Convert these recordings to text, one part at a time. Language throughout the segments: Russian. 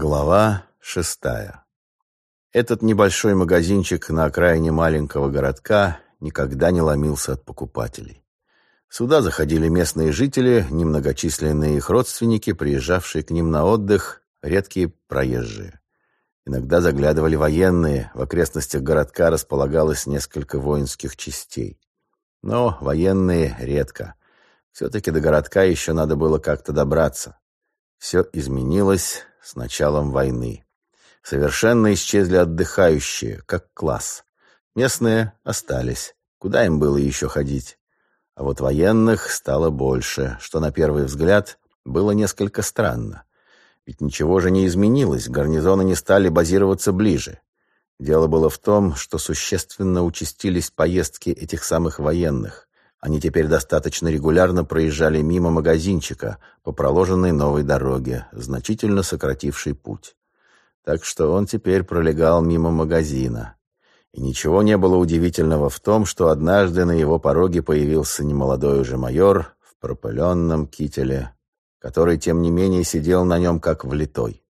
Глава шестая. Этот небольшой магазинчик на окраине маленького городка никогда не ломился от покупателей. Сюда заходили местные жители, немногочисленные их родственники, приезжавшие к ним на отдых, редкие проезжие. Иногда заглядывали военные, в окрестностях городка располагалось несколько воинских частей. Но военные редко. Все-таки до городка еще надо было как-то добраться. Все изменилось с началом войны. Совершенно исчезли отдыхающие, как класс. Местные остались. Куда им было еще ходить? А вот военных стало больше, что на первый взгляд было несколько странно. Ведь ничего же не изменилось, гарнизоны не стали базироваться ближе. Дело было в том, что существенно участились поездки этих самых военных. Они теперь достаточно регулярно проезжали мимо магазинчика по проложенной новой дороге, значительно сократившей путь. Так что он теперь пролегал мимо магазина. И ничего не было удивительного в том, что однажды на его пороге появился немолодой уже майор в пропыленном кителе, который, тем не менее, сидел на нем как влитой.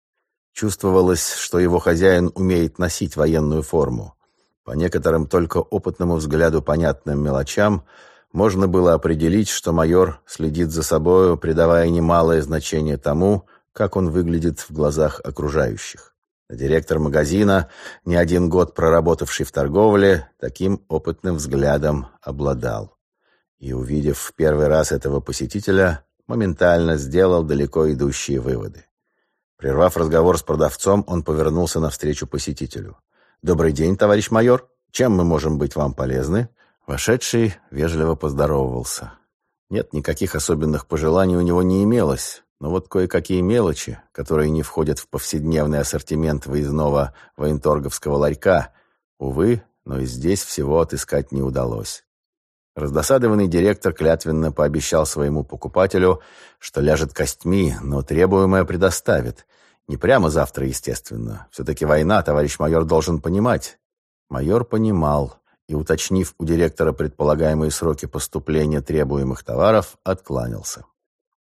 Чувствовалось, что его хозяин умеет носить военную форму. По некоторым только опытному взгляду понятным мелочам – можно было определить, что майор следит за собою, придавая немалое значение тому, как он выглядит в глазах окружающих. директор магазина, не один год проработавший в торговле, таким опытным взглядом обладал. И, увидев в первый раз этого посетителя, моментально сделал далеко идущие выводы. Прервав разговор с продавцом, он повернулся навстречу посетителю. «Добрый день, товарищ майор. Чем мы можем быть вам полезны?» Вошедший вежливо поздоровался. Нет, никаких особенных пожеланий у него не имелось, но вот кое-какие мелочи, которые не входят в повседневный ассортимент выездного военторговского ларька, увы, но и здесь всего отыскать не удалось. Раздосадованный директор клятвенно пообещал своему покупателю, что ляжет костьми, но требуемое предоставит. Не прямо завтра, естественно. Все-таки война, товарищ майор должен понимать. Майор понимал и, уточнив у директора предполагаемые сроки поступления требуемых товаров, откланялся.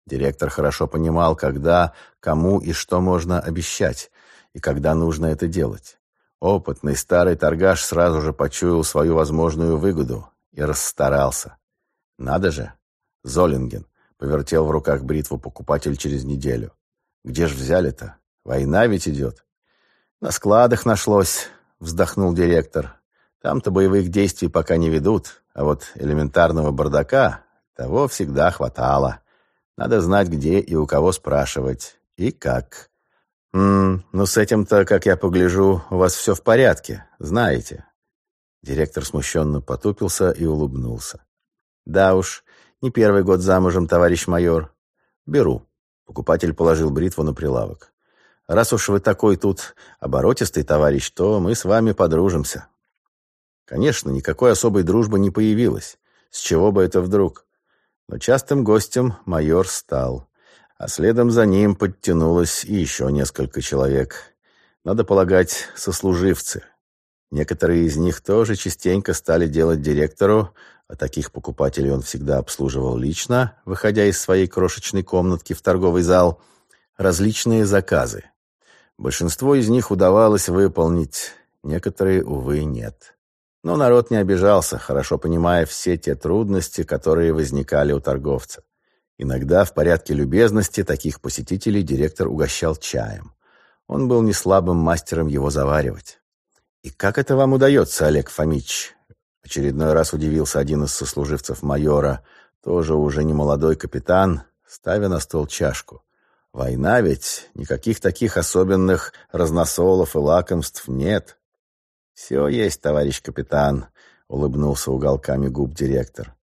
Директор хорошо понимал, когда, кому и что можно обещать, и когда нужно это делать. Опытный старый торгаш сразу же почуял свою возможную выгоду и расстарался. Надо же! Золинген повертел в руках бритву покупатель через неделю. Где ж взяли-то? Война ведь идет. На складах нашлось, вздохнул директор. Там-то боевых действий пока не ведут, а вот элементарного бардака того всегда хватало. Надо знать, где и у кого спрашивать, и как. «М ну с этим-то, как я погляжу, у вас все в порядке, знаете». Директор смущенно потупился и улыбнулся. «Да уж, не первый год замужем, товарищ майор. Беру». Покупатель положил бритву на прилавок. «Раз уж вы такой тут оборотистый товарищ, то мы с вами подружимся. Конечно, никакой особой дружбы не появилось. С чего бы это вдруг? Но частым гостем майор стал. А следом за ним подтянулось и еще несколько человек. Надо полагать, сослуживцы. Некоторые из них тоже частенько стали делать директору, а таких покупателей он всегда обслуживал лично, выходя из своей крошечной комнатки в торговый зал, различные заказы. Большинство из них удавалось выполнить, некоторые, увы, нет. Но народ не обижался, хорошо понимая все те трудности, которые возникали у торговца. Иногда в порядке любезности таких посетителей директор угощал чаем. Он был не слабым мастером его заваривать. «И как это вам удается, Олег Фомич?» Очередной раз удивился один из сослуживцев майора, тоже уже не молодой капитан, ставя на стол чашку. «Война ведь, никаких таких особенных разносолов и лакомств нет. «Все есть, товарищ капитан», — улыбнулся уголками губ директор.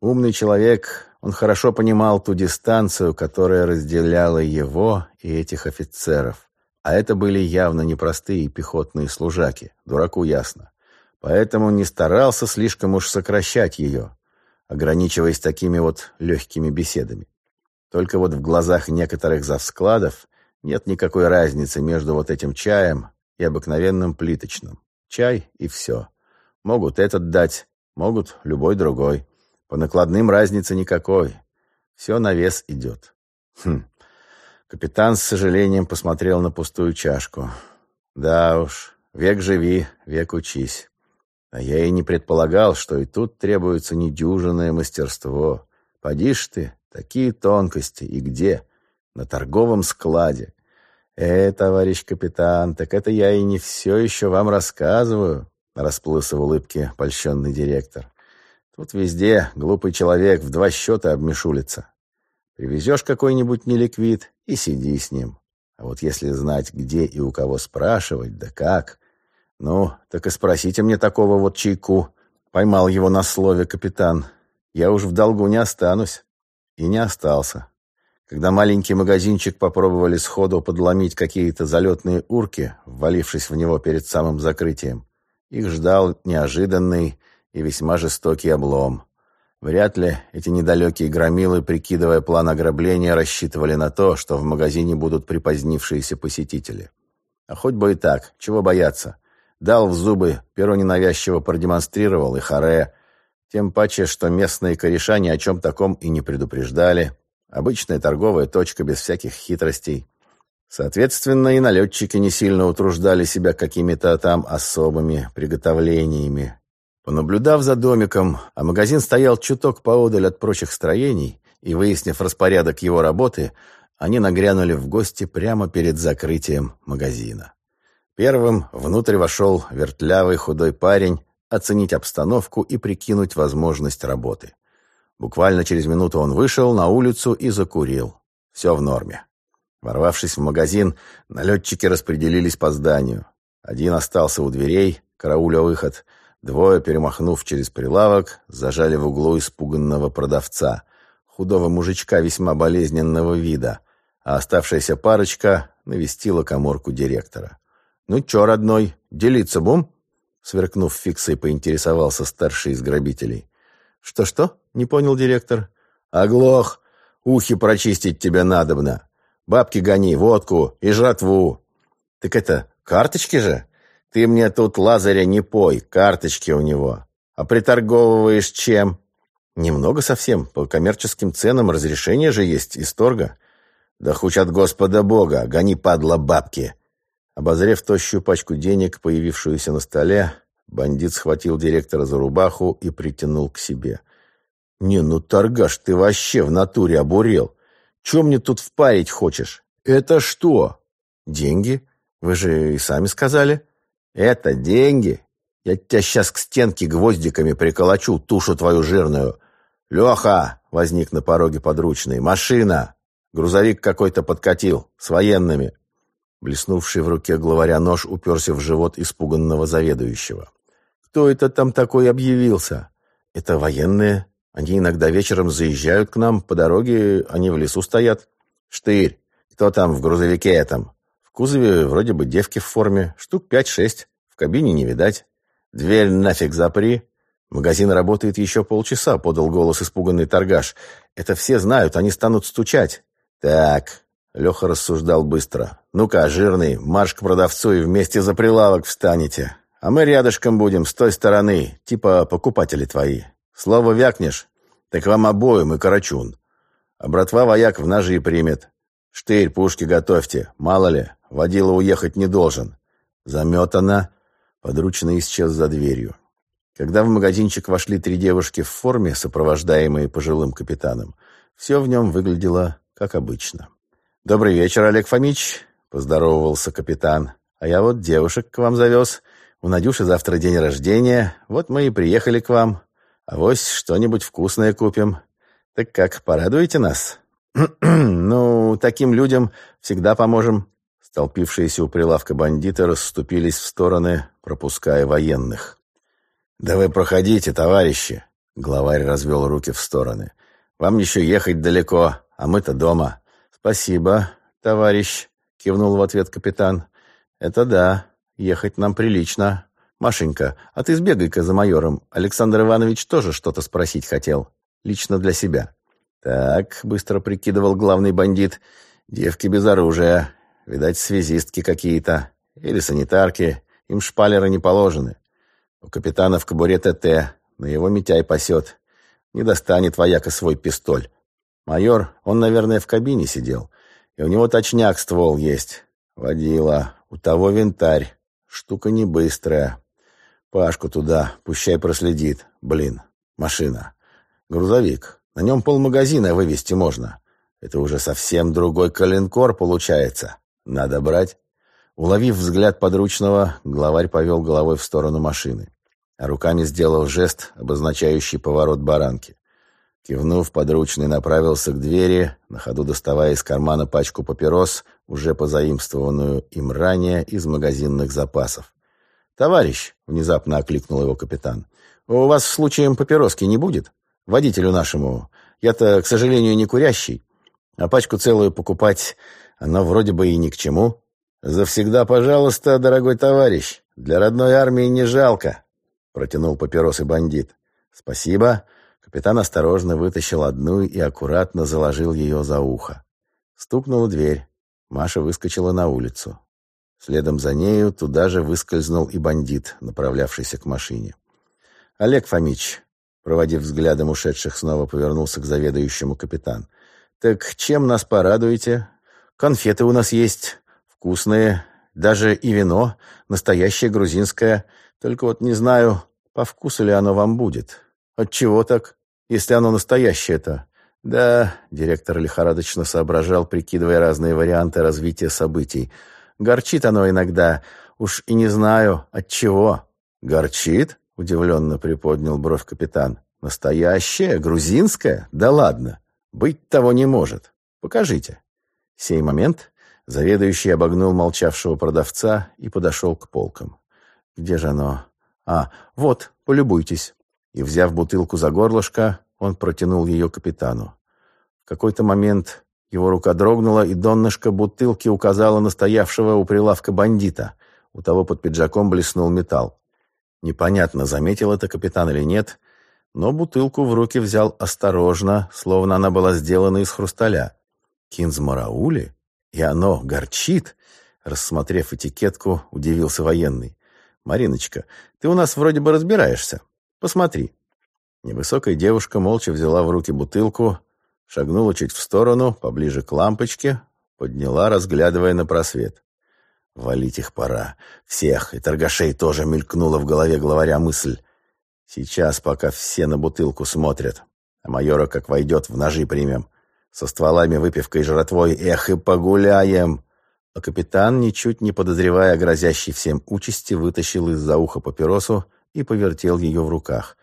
Умный человек, он хорошо понимал ту дистанцию, которая разделяла его и этих офицеров. А это были явно непростые пехотные служаки, дураку ясно. Поэтому не старался слишком уж сокращать ее, ограничиваясь такими вот легкими беседами. Только вот в глазах некоторых завскладов нет никакой разницы между вот этим чаем и обыкновенным плиточным. Чай и все. Могут этот дать, могут любой другой. По накладным разницы никакой. Все на вес идет. Хм. Капитан с сожалением посмотрел на пустую чашку. Да уж, век живи, век учись. А я и не предполагал, что и тут требуется недюжинное мастерство. Поди ж ты, такие тонкости. И где? На торговом складе. «Э, товарищ капитан, так это я и не все еще вам рассказываю», расплылся в улыбке польщенный директор. «Тут везде глупый человек в два счета обмешулится. Привезешь какой-нибудь неликвид и сиди с ним. А вот если знать, где и у кого спрашивать, да как... Ну, так и спросите мне такого вот чайку. Поймал его на слове капитан. Я уж в долгу не останусь. И не остался. Когда маленький магазинчик попробовали сходу подломить какие-то залетные урки, ввалившись в него перед самым закрытием, их ждал неожиданный и весьма жестокий облом. Вряд ли эти недалекие громилы, прикидывая план ограбления, рассчитывали на то, что в магазине будут припозднившиеся посетители. А хоть бы и так, чего бояться. Дал в зубы, перо ненавязчиво продемонстрировал и харе. Тем паче, что местные кореша ни о чем таком и не предупреждали, Обычная торговая точка без всяких хитростей. Соответственно, и налетчики не сильно утруждали себя какими-то там особыми приготовлениями. Понаблюдав за домиком, а магазин стоял чуток поодаль от прочих строений, и выяснив распорядок его работы, они нагрянули в гости прямо перед закрытием магазина. Первым внутрь вошел вертлявый худой парень оценить обстановку и прикинуть возможность работы. Буквально через минуту он вышел на улицу и закурил. Все в норме. Ворвавшись в магазин, налетчики распределились по зданию. Один остался у дверей, карауля выход. Двое, перемахнув через прилавок, зажали в углу испуганного продавца, худого мужичка весьма болезненного вида, а оставшаяся парочка навестила коморку директора. «Ну чё, родной, делиться бум?» Сверкнув фиксой, поинтересовался старший из грабителей. «Что-что?» — не понял директор. «Оглох! Ухи прочистить тебе надобно. Бабки гони, водку и жратву». «Так это карточки же? Ты мне тут Лазаря не пой, карточки у него. А приторговываешь чем?» «Немного совсем. По коммерческим ценам разрешение же есть из торга». «Да хуч от Господа Бога! Гони, падла, бабки!» Обозрев тощую пачку денег, появившуюся на столе, Бандит схватил директора за рубаху и притянул к себе. «Не, ну, торгаш, ты вообще в натуре обурел. Че мне тут впарить хочешь? Это что?» «Деньги? Вы же и сами сказали». «Это деньги? Я тебя сейчас к стенке гвоздиками приколочу, тушу твою жирную». «Леха!» — возник на пороге подручный. «Машина!» Грузовик какой-то подкатил, с военными. Блеснувший в руке главаря нож уперся в живот испуганного заведующего. Кто это там такой объявился? Это военные. Они иногда вечером заезжают к нам, по дороге они в лесу стоят. Штырь, кто там в грузовике этом? В кузове вроде бы девки в форме, штук пять-шесть. В кабине не видать. Дверь нафиг запри. Магазин работает еще полчаса, подал голос испуганный торгаш. Это все знают, они станут стучать. Так, Леха рассуждал быстро. «Ну-ка, жирный, марш к продавцу и вместе за прилавок встанете. А мы рядышком будем, с той стороны, типа покупатели твои. Слово вякнешь, так вам обоим и карачун. А братва вояк в ножи примет. Штырь, пушки готовьте, мало ли, водила уехать не должен. Заметана. Подручный исчез за дверью. Когда в магазинчик вошли три девушки в форме, сопровождаемые пожилым капитаном, все в нем выглядело как обычно. «Добрый вечер, Олег Фомич», — поздоровался капитан. «А я вот девушек к вам завез. У Надюши завтра день рождения, вот мы и приехали к вам. А вось что-нибудь вкусное купим. Так как, порадуете нас? ну, таким людям всегда поможем. Столпившиеся у прилавка бандиты расступились в стороны, пропуская военных. «Да вы проходите, товарищи!» Главарь развел руки в стороны. «Вам еще ехать далеко, а мы-то дома». «Спасибо, товарищ», — кивнул в ответ капитан. «Это да, Ехать нам прилично. Машенька, а ты сбегай-ка за майором. Александр Иванович тоже что-то спросить хотел. Лично для себя. Так, быстро прикидывал главный бандит. Девки без оружия. Видать, связистки какие-то. Или санитарки. Им шпалеры не положены. У капитана в кобуре ТТ. На его Митяй пасет. Не достанет вояка свой пистоль. Майор, он, наверное, в кабине сидел. И у него точняк ствол есть. Водила. У того винтарь. Штука не быстрая. Пашку туда, пущай проследит. Блин, машина. Грузовик. На нем полмагазина вывести можно. Это уже совсем другой коленкор получается. Надо брать. Уловив взгляд подручного, главарь повел головой в сторону машины, а руками сделал жест, обозначающий поворот баранки. Кивнув, подручный направился к двери, на ходу доставая из кармана пачку папирос, уже позаимствованную им ранее из магазинных запасов. «Товарищ!» — внезапно окликнул его капитан. «У вас случаем папироски не будет? Водителю нашему. Я-то, к сожалению, не курящий. А пачку целую покупать, оно вроде бы и ни к чему. Завсегда, пожалуйста, дорогой товарищ. Для родной армии не жалко», — протянул папиросы бандит. «Спасибо». Капитан осторожно вытащил одну и аккуратно заложил ее за ухо. Стукнула дверь. Маша выскочила на улицу. Следом за нею туда же выскользнул и бандит, направлявшийся к машине. «Олег Фомич», проводив взглядом ушедших, снова повернулся к заведующему капитан. «Так чем нас порадуете? Конфеты у нас есть, вкусные, даже и вино, настоящее грузинское. Только вот не знаю, по вкусу ли оно вам будет. Отчего так?» Если оно настоящее-то. Да, директор лихорадочно соображал, прикидывая разные варианты развития событий. Горчит оно иногда, уж и не знаю, от чего. Горчит? Удивленно приподнял бровь капитан. Настоящее? Грузинское? Да ладно. Быть того не может. Покажите. сей момент заведующий обогнул молчавшего продавца и подошел к полкам. Где же оно? А, вот, полюбуйтесь и, взяв бутылку за горлышко, он протянул ее капитану. В какой-то момент его рука дрогнула, и донышко бутылки указала на стоявшего у прилавка бандита. У того под пиджаком блеснул металл. Непонятно, заметил это капитан или нет, но бутылку в руки взял осторожно, словно она была сделана из хрусталя. Кинзмараули? И оно горчит? Рассмотрев этикетку, удивился военный. «Мариночка, ты у нас вроде бы разбираешься. Посмотри». Невысокая девушка молча взяла в руки бутылку, шагнула чуть в сторону, поближе к лампочке, подняла, разглядывая на просвет. «Валить их пора. Всех, и торгашей тоже мелькнула в голове главаря мысль. Сейчас, пока все на бутылку смотрят, а майора как войдет, в ножи примем. Со стволами, выпивкой и жратвой, эх, и погуляем!» А капитан, ничуть не подозревая о грозящей всем участи, вытащил из-за уха папиросу и повертел ее в руках.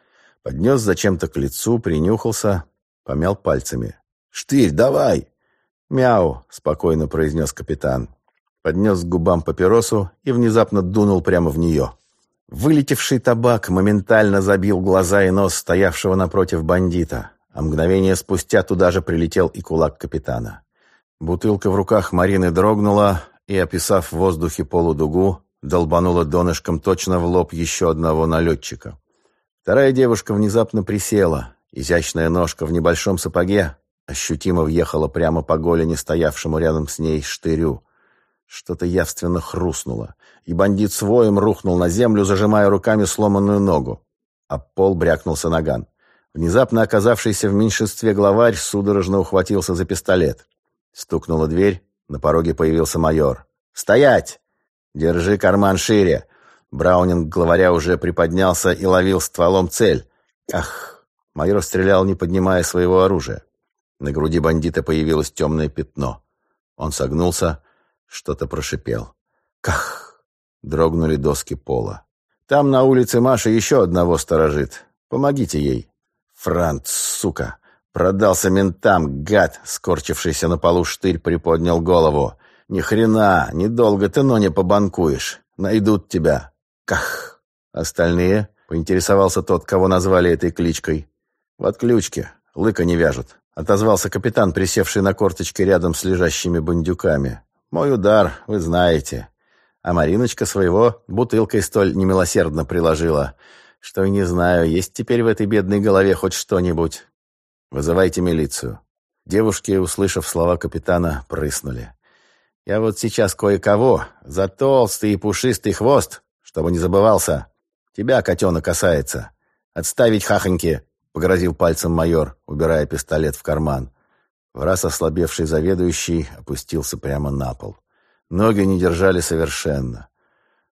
Поднес зачем-то к лицу, принюхался, помял пальцами. «Штырь, давай!» «Мяу!» — спокойно произнес капитан. Поднес к губам папиросу и внезапно дунул прямо в нее. Вылетевший табак моментально забил глаза и нос стоявшего напротив бандита, а мгновение спустя туда же прилетел и кулак капитана. Бутылка в руках Марины дрогнула и, описав в воздухе полудугу, долбанула донышком точно в лоб еще одного налетчика. Вторая девушка внезапно присела. Изящная ножка в небольшом сапоге ощутимо въехала прямо по голени стоявшему рядом с ней штырю. Что-то явственно хрустнуло, и бандит своим рухнул на землю, зажимая руками сломанную ногу. А пол брякнулся наган. Внезапно оказавшийся в меньшинстве главарь судорожно ухватился за пистолет. Стукнула дверь, на пороге появился майор. «Стоять!» «Держи карман шире!» Браунинг главаря уже приподнялся и ловил стволом цель. Ах! Майор стрелял, не поднимая своего оружия. На груди бандита появилось темное пятно. Он согнулся, что-то прошипел. Ках! Дрогнули доски пола. Там на улице Маша еще одного сторожит. Помогите ей. Франц, сука! Продался ментам, гад! Скорчившийся на полу штырь приподнял голову. Ни хрена, недолго ты, но не побанкуешь. Найдут тебя. Ках. Остальные, поинтересовался тот, кого назвали этой кличкой. В отключке. Лыка не вяжут. Отозвался капитан, присевший на корточке рядом с лежащими бандюками. Мой удар, вы знаете. А Мариночка своего бутылкой столь немилосердно приложила, что и не знаю, есть теперь в этой бедной голове хоть что-нибудь. Вызывайте милицию. Девушки, услышав слова капитана, прыснули. Я вот сейчас кое-кого за толстый и пушистый хвост, чтобы не забывался. Тебя, котенок, касается. Отставить хахоньки, — погрозил пальцем майор, убирая пистолет в карман. В раз ослабевший заведующий опустился прямо на пол. Ноги не держали совершенно.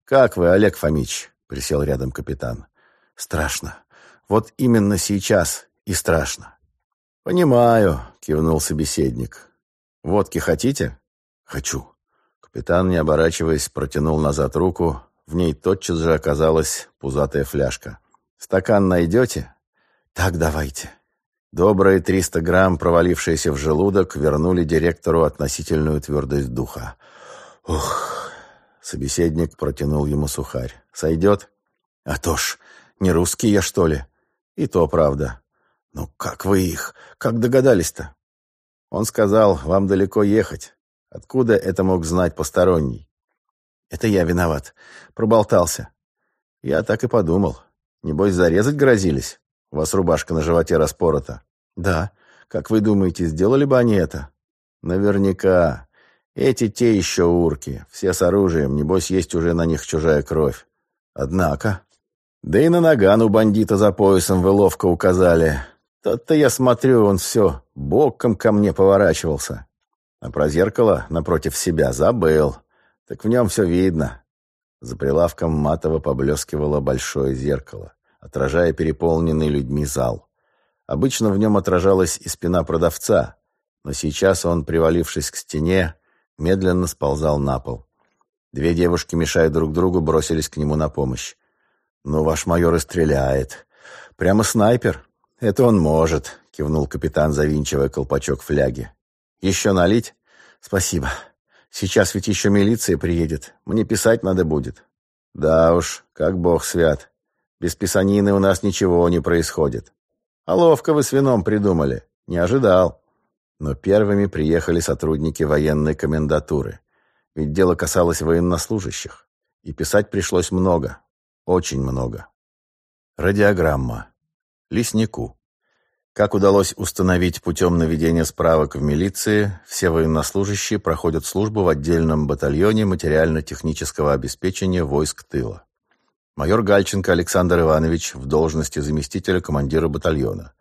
«Как вы, Олег Фомич?» — присел рядом капитан. «Страшно. Вот именно сейчас и страшно». «Понимаю», — кивнул собеседник. «Водки хотите?» «Хочу». Капитан, не оборачиваясь, протянул назад руку. В ней тотчас же оказалась пузатая фляжка. «Стакан найдете?» «Так давайте». Добрые триста грамм, провалившиеся в желудок, вернули директору относительную твердость духа. «Ух!» — собеседник протянул ему сухарь. «Сойдет?» «А то ж, не русский я, что ли?» «И то правда». «Ну как вы их? Как догадались-то?» Он сказал, «Вам далеко ехать. Откуда это мог знать посторонний?» «Это я виноват. Проболтался». «Я так и подумал. Небось, зарезать грозились?» У вас рубашка на животе распорота. Да. Как вы думаете, сделали бы они это? Наверняка. Эти те еще урки. Все с оружием. Небось, есть уже на них чужая кровь. Однако... Да и на наган у бандита за поясом вы ловко указали. Тот-то я смотрю, он все боком ко мне поворачивался. А про зеркало напротив себя забыл. Так в нем все видно. За прилавком матово поблескивало большое зеркало отражая переполненный людьми зал. Обычно в нем отражалась и спина продавца, но сейчас он, привалившись к стене, медленно сползал на пол. Две девушки, мешая друг другу, бросились к нему на помощь. «Ну, ваш майор и стреляет. Прямо снайпер. Это он может», — кивнул капитан, завинчивая колпачок фляги. «Еще налить?» «Спасибо. Сейчас ведь еще милиция приедет. Мне писать надо будет». «Да уж, как бог свят. Без писанины у нас ничего не происходит. А ловко вы с вином придумали. Не ожидал. Но первыми приехали сотрудники военной комендатуры. Ведь дело касалось военнослужащих. И писать пришлось много. Очень много. Радиограмма. Леснику. Как удалось установить путем наведения справок в милиции, все военнослужащие проходят службу в отдельном батальоне материально-технического обеспечения войск тыла. Майор Гальченко Александр Иванович в должности заместителя командира батальона.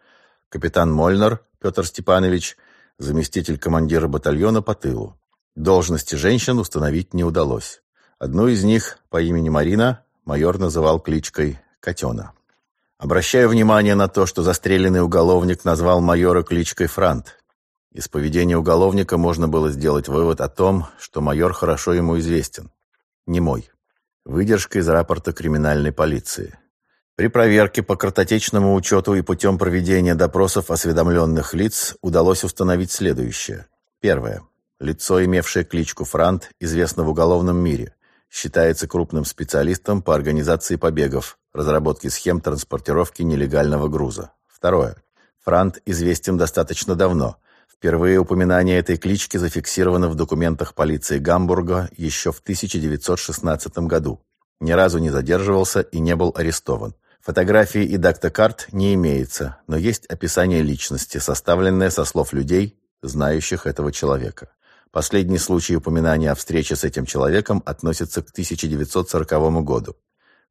Капитан Мольнер Петр Степанович, заместитель командира батальона по тылу. Должности женщин установить не удалось. Одну из них по имени Марина майор называл кличкой Котена. Обращаю внимание на то, что застреленный уголовник назвал майора кличкой Франт. Из поведения уголовника можно было сделать вывод о том, что майор хорошо ему известен. Не мой. Выдержка из рапорта криминальной полиции. При проверке по картотечному учету и путем проведения допросов осведомленных лиц удалось установить следующее. Первое. Лицо, имевшее кличку Франт, известно в уголовном мире. Считается крупным специалистом по организации побегов, разработке схем транспортировки нелегального груза. Второе. Франт известен достаточно давно. Впервые упоминание этой клички зафиксировано в документах полиции Гамбурга еще в 1916 году. Ни разу не задерживался и не был арестован. Фотографии и дактокарт не имеется, но есть описание личности, составленное со слов людей, знающих этого человека. Последний случай упоминания о встрече с этим человеком относится к 1940 году.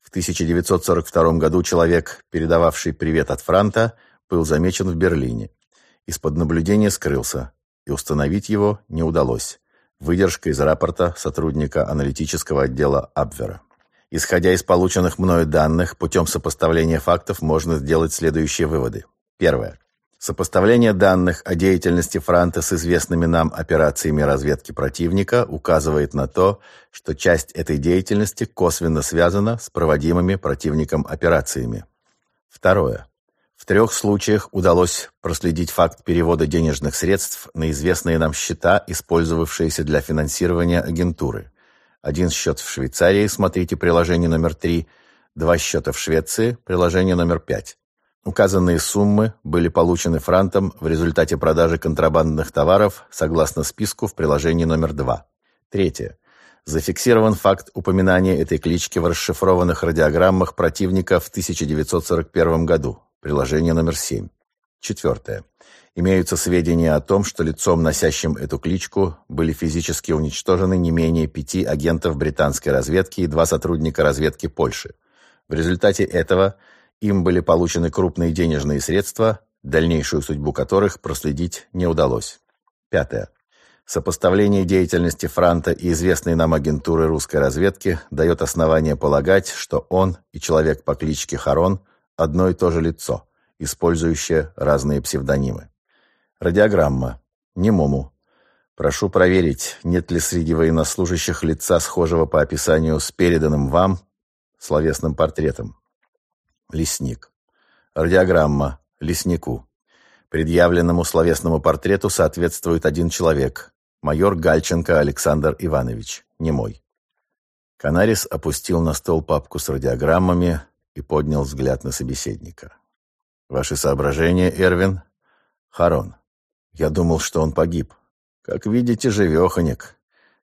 В 1942 году человек, передававший привет от Франта, был замечен в Берлине из-под наблюдения скрылся, и установить его не удалось. Выдержка из рапорта сотрудника аналитического отдела Абвера. Исходя из полученных мною данных, путем сопоставления фактов можно сделать следующие выводы. Первое. Сопоставление данных о деятельности Франта с известными нам операциями разведки противника указывает на то, что часть этой деятельности косвенно связана с проводимыми противником операциями. Второе. В трех случаях удалось проследить факт перевода денежных средств на известные нам счета, использовавшиеся для финансирования агентуры. Один счет в Швейцарии, смотрите приложение номер 3, два счета в Швеции, приложение номер 5. Указанные суммы были получены франтом в результате продажи контрабандных товаров согласно списку в приложении номер 2. Третье. Зафиксирован факт упоминания этой клички в расшифрованных радиограммах противника в 1941 году. Приложение номер 7. Четвертое. Имеются сведения о том, что лицом, носящим эту кличку, были физически уничтожены не менее пяти агентов британской разведки и два сотрудника разведки Польши. В результате этого им были получены крупные денежные средства, дальнейшую судьбу которых проследить не удалось. Пятое. Сопоставление деятельности Франта и известной нам агентуры русской разведки дает основание полагать, что он и человек по кличке Харон одно и то же лицо, использующее разные псевдонимы. Радиограмма. Немому. Прошу проверить, нет ли среди военнослужащих лица, схожего по описанию с переданным вам словесным портретом. Лесник. Радиограмма. Леснику. Предъявленному словесному портрету соответствует один человек. Майор Гальченко Александр Иванович. Не мой. Канарис опустил на стол папку с радиограммами и поднял взгляд на собеседника. «Ваши соображения, Эрвин?» «Харон. Я думал, что он погиб. Как видите, живеханик.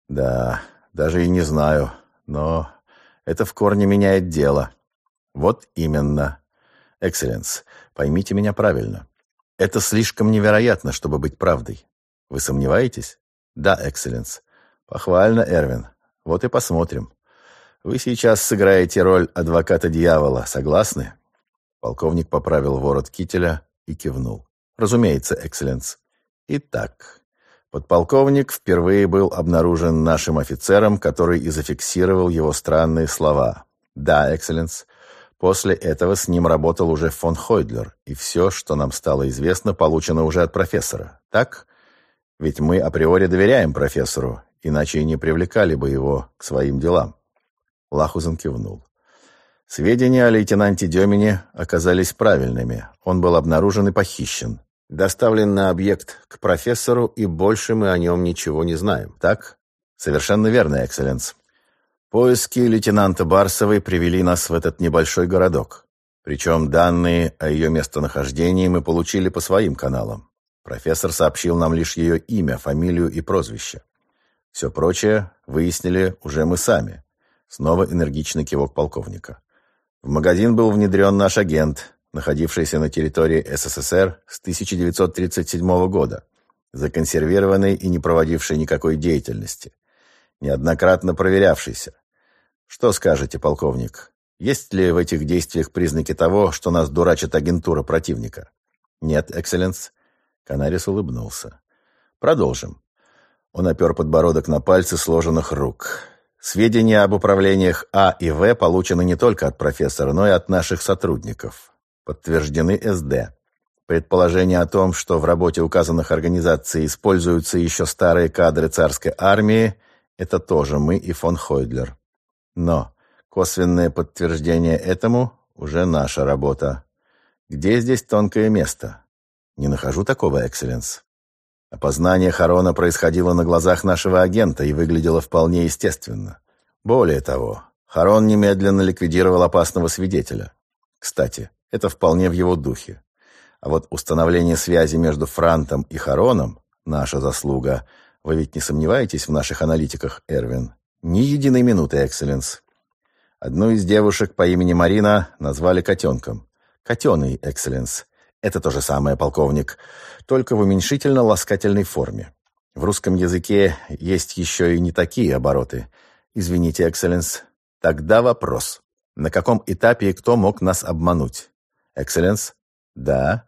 Да, даже и не знаю, но это в корне меняет дело. Вот именно. Экселленс, поймите меня правильно. Это слишком невероятно, чтобы быть правдой. Вы сомневаетесь? Да, Экселленс. Похвально, Эрвин. Вот и посмотрим. Вы сейчас сыграете роль адвоката дьявола, согласны? Полковник поправил ворот кителя и кивнул. Разумеется, Экселленс. Итак, подполковник впервые был обнаружен нашим офицером, который и зафиксировал его странные слова. Да, Экселленс. После этого с ним работал уже фон Хойдлер, и все, что нам стало известно, получено уже от профессора. Так? Ведь мы априори доверяем профессору, иначе и не привлекали бы его к своим делам. Лахузен кивнул. Сведения о лейтенанте Демине оказались правильными. Он был обнаружен и похищен доставлен на объект к профессору, и больше мы о нем ничего не знаем, так? Совершенно верно, экселленс. Поиски лейтенанта Барсовой привели нас в этот небольшой городок. Причем данные о ее местонахождении мы получили по своим каналам. Профессор сообщил нам лишь ее имя, фамилию и прозвище. Все прочее выяснили уже мы сами. Снова энергичный кивок полковника. В магазин был внедрен наш агент, находившийся на территории СССР с 1937 года, законсервированный и не проводивший никакой деятельности, неоднократно проверявшийся. Что скажете, полковник? Есть ли в этих действиях признаки того, что нас дурачит агентура противника? Нет, экселленс. Канарис улыбнулся. Продолжим. Он опер подбородок на пальцы сложенных рук. Сведения об управлениях А и В получены не только от профессора, но и от наших сотрудников подтверждены СД. Предположение о том, что в работе указанных организаций используются еще старые кадры царской армии, это тоже мы и фон Хойдлер. Но косвенное подтверждение этому уже наша работа. Где здесь тонкое место? Не нахожу такого, экселленс. Опознание Харона происходило на глазах нашего агента и выглядело вполне естественно. Более того, Харон немедленно ликвидировал опасного свидетеля. Кстати, это вполне в его духе. А вот установление связи между Франтом и Хароном – наша заслуга. Вы ведь не сомневаетесь в наших аналитиках, Эрвин? Ни единой минуты, Экселленс. Одну из девушек по имени Марина назвали котенком. Котеный, Экселленс. Это то же самое, полковник, только в уменьшительно-ласкательной форме. В русском языке есть еще и не такие обороты. Извините, Экселленс. Тогда вопрос. На каком этапе и кто мог нас обмануть? «Экселленс?» «Да.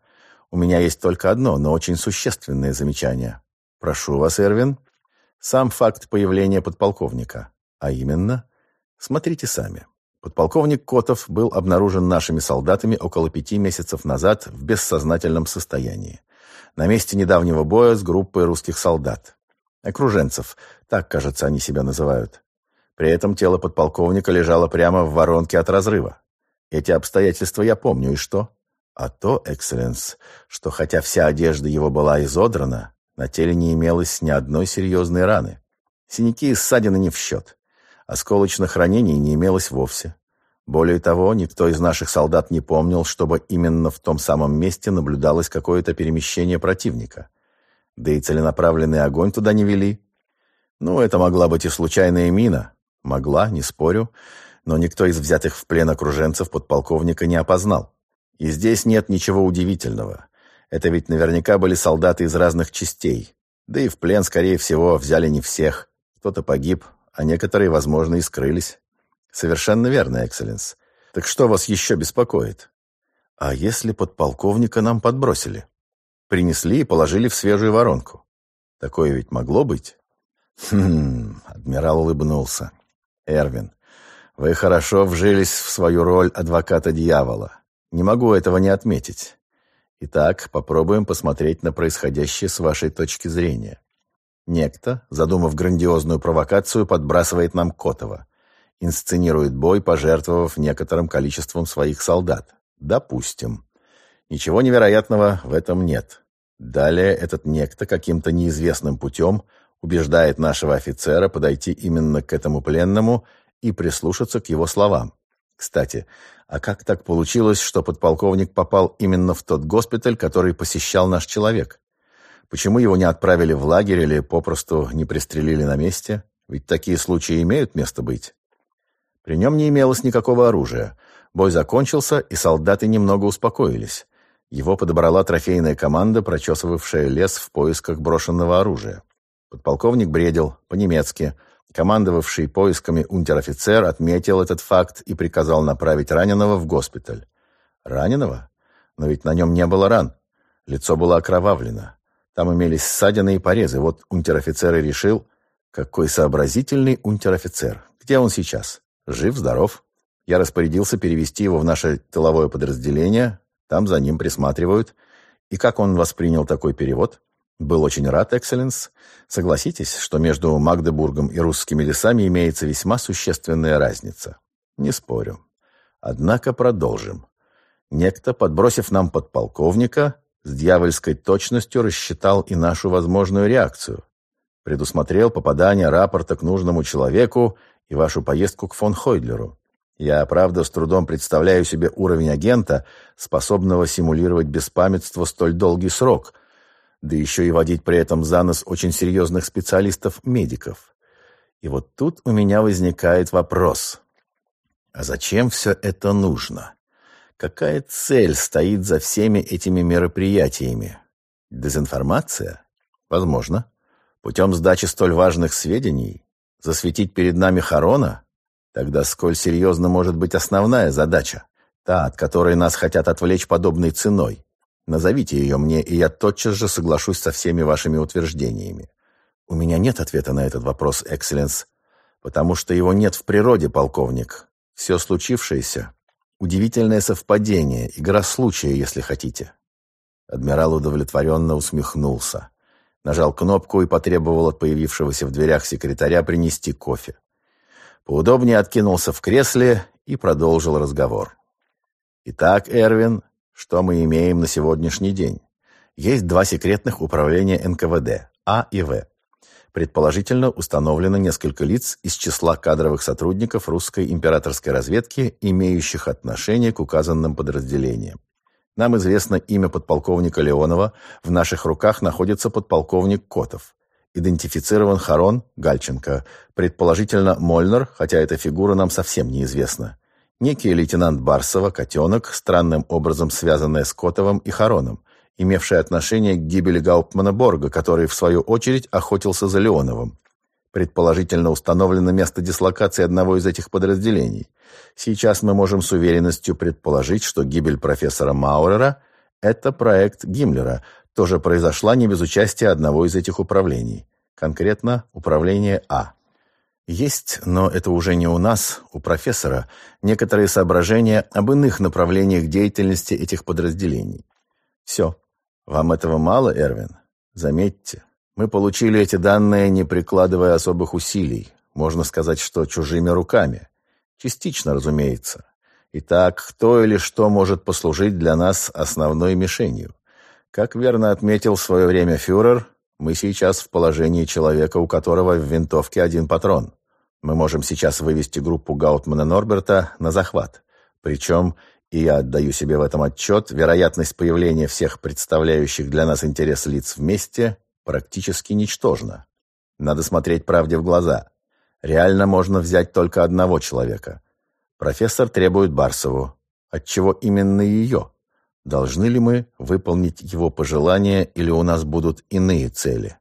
У меня есть только одно, но очень существенное замечание. Прошу вас, Эрвин. Сам факт появления подполковника. А именно? Смотрите сами. Подполковник Котов был обнаружен нашими солдатами около пяти месяцев назад в бессознательном состоянии. На месте недавнего боя с группой русских солдат. Окруженцев, так, кажется, они себя называют. При этом тело подполковника лежало прямо в воронке от разрыва. Эти обстоятельства я помню, и что? А то, экселленс, что хотя вся одежда его была изодрана, на теле не имелось ни одной серьезной раны. Синяки и ссадины не в счет. Осколочных ранений не имелось вовсе. Более того, никто из наших солдат не помнил, чтобы именно в том самом месте наблюдалось какое-то перемещение противника. Да и целенаправленный огонь туда не вели. Ну, это могла быть и случайная мина. Могла, не спорю но никто из взятых в плен окруженцев подполковника не опознал. И здесь нет ничего удивительного. Это ведь наверняка были солдаты из разных частей. Да и в плен, скорее всего, взяли не всех. Кто-то погиб, а некоторые, возможно, и скрылись. Совершенно верно, Экселленс. Так что вас еще беспокоит? А если подполковника нам подбросили? Принесли и положили в свежую воронку. Такое ведь могло быть? Хм, адмирал улыбнулся. Эрвин, вы хорошо вжились в свою роль адвоката дьявола. Не могу этого не отметить. Итак, попробуем посмотреть на происходящее с вашей точки зрения. Некто, задумав грандиозную провокацию, подбрасывает нам Котова. Инсценирует бой, пожертвовав некоторым количеством своих солдат. Допустим. Ничего невероятного в этом нет. Далее этот некто каким-то неизвестным путем убеждает нашего офицера подойти именно к этому пленному и прислушаться к его словам. Кстати, а как так получилось, что подполковник попал именно в тот госпиталь, который посещал наш человек? Почему его не отправили в лагерь или попросту не пристрелили на месте? Ведь такие случаи имеют место быть. При нем не имелось никакого оружия. Бой закончился, и солдаты немного успокоились. Его подобрала трофейная команда, прочесывавшая лес в поисках брошенного оружия. Подполковник бредил, по-немецки. Командовавший поисками унтер-офицер отметил этот факт и приказал направить раненого в госпиталь. Раненого? Но ведь на нем не было ран. Лицо было окровавлено. Там имелись ссадины и порезы. Вот унтер-офицер и решил, какой сообразительный унтер-офицер. Где он сейчас? Жив, здоров. Я распорядился перевести его в наше тыловое подразделение. Там за ним присматривают. И как он воспринял такой перевод? Был очень рад, Экселленс. Согласитесь, что между Магдебургом и русскими лесами имеется весьма существенная разница. Не спорю. Однако продолжим. Некто, подбросив нам подполковника, с дьявольской точностью рассчитал и нашу возможную реакцию. Предусмотрел попадание рапорта к нужному человеку и вашу поездку к фон Хойдлеру. Я, правда, с трудом представляю себе уровень агента, способного симулировать беспамятство столь долгий срок – да еще и водить при этом за нос очень серьезных специалистов-медиков. И вот тут у меня возникает вопрос. А зачем все это нужно? Какая цель стоит за всеми этими мероприятиями? Дезинформация? Возможно. Путем сдачи столь важных сведений? Засветить перед нами Харона? Тогда сколь серьезна может быть основная задача? Та, от которой нас хотят отвлечь подобной ценой. Назовите ее мне, и я тотчас же соглашусь со всеми вашими утверждениями. У меня нет ответа на этот вопрос, Экселленс, потому что его нет в природе, полковник. Все случившееся — удивительное совпадение, игра случая, если хотите. Адмирал удовлетворенно усмехнулся. Нажал кнопку и потребовал от появившегося в дверях секретаря принести кофе. Поудобнее откинулся в кресле и продолжил разговор. «Итак, Эрвин, что мы имеем на сегодняшний день? Есть два секретных управления НКВД – А и В. Предположительно, установлено несколько лиц из числа кадровых сотрудников русской императорской разведки, имеющих отношение к указанным подразделениям. Нам известно имя подполковника Леонова, в наших руках находится подполковник Котов. Идентифицирован Харон Гальченко, предположительно Мольнер, хотя эта фигура нам совсем неизвестна. Некий лейтенант Барсова, котенок, странным образом связанный с Котовым и Хароном, имевший отношение к гибели Гауптмана Борга, который, в свою очередь, охотился за Леоновым. Предположительно установлено место дислокации одного из этих подразделений. Сейчас мы можем с уверенностью предположить, что гибель профессора Маурера – это проект Гиммлера, тоже произошла не без участия одного из этих управлений, конкретно управление А. Есть, но это уже не у нас, у профессора, некоторые соображения об иных направлениях деятельности этих подразделений. Все. Вам этого мало, Эрвин? Заметьте, мы получили эти данные, не прикладывая особых усилий. Можно сказать, что чужими руками. Частично, разумеется. Итак, кто или что может послужить для нас основной мишенью? Как верно отметил в свое время фюрер, мы сейчас в положении человека, у которого в винтовке один патрон. Мы можем сейчас вывести группу Гаутмана Норберта на захват. Причем, и я отдаю себе в этом отчет, вероятность появления всех представляющих для нас интерес лиц вместе практически ничтожна. Надо смотреть правде в глаза. Реально можно взять только одного человека. Профессор требует Барсову. Отчего именно ее? Должны ли мы выполнить его пожелания или у нас будут иные цели?